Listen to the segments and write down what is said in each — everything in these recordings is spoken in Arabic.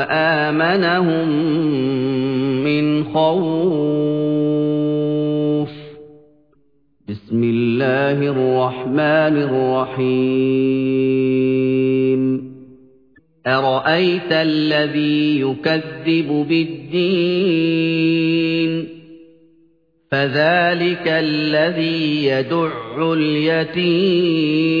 وآمنهم من خوف. بسم الله الرحمن الرحيم. أرأيت الذي يكذب بالدين؟ فذلك الذي يدع اليتيم.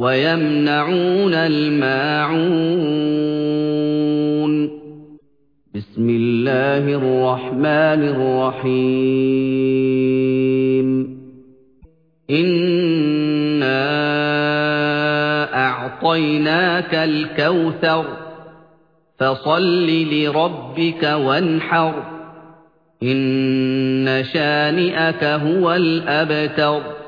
ويمنعون الماعون. بسم الله الرحمن الرحيم. إنا أعطيناك الكوثر فصل لربك وانحر. إن شانئك هو الأبتر.